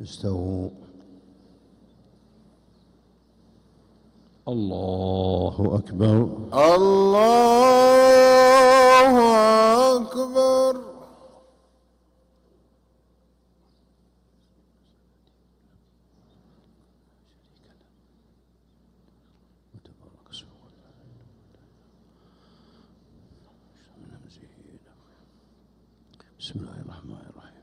استووا. الله أكبر. الله أكبر. بسم الله الرحمن الرحيم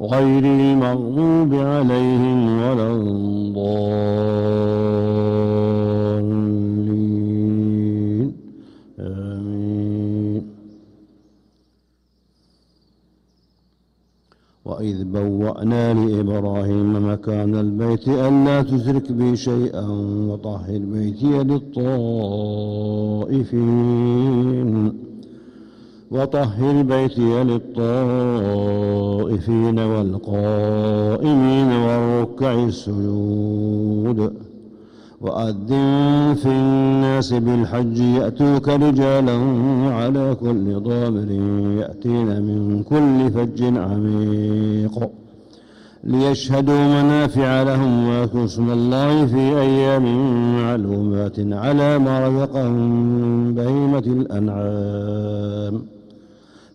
غير المغضوب عليهم ولا الضالين. آمين. وإذ بوأنا لإبراهيم مكان البيت ألا تشرك بي شيئا وطهر بيتي للطائفين. وطهر بيتي للطائفين والقائمين والركع السجود. وأذن في الناس بالحج يأتوك رجالا على كل ضامر يأتين من كل فج عميق. ليشهدوا منافع لهم ويذكروا اسم الله في أيام معلومات على ما رزقهم بهيمة الأنعام.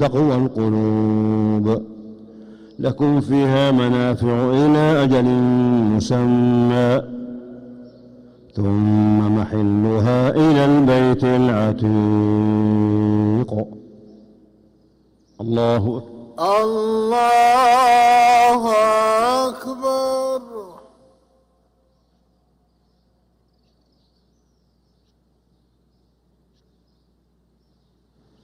تقوى القلوب. لكم فيها منافع إلى أجل مسمى. ثم محلها إلى البيت العتيق. الله الله أكبر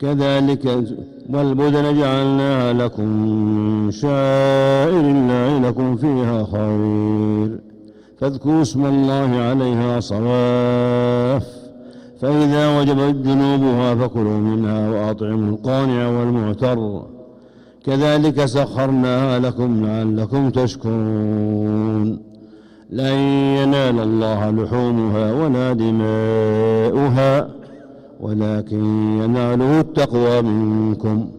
كذلك والبدن جعلناها لكم شائر الله لكم فيها خير. فاذكروا اسم الله عليها صواف. فإذا وجبت جنوبها فكلوا منها وأطعموا القانع والمعتر. كذلك سخرناها لكم لعلكم تشكرون. لن ينال الله لحومها ولا دماؤها. ولكن يناله التقوى منكم.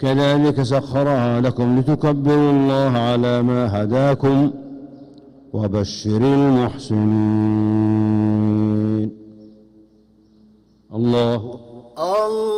كذلك سخرها لكم لتكبروا الله على ما هداكم وبشر المحسنين. الله الله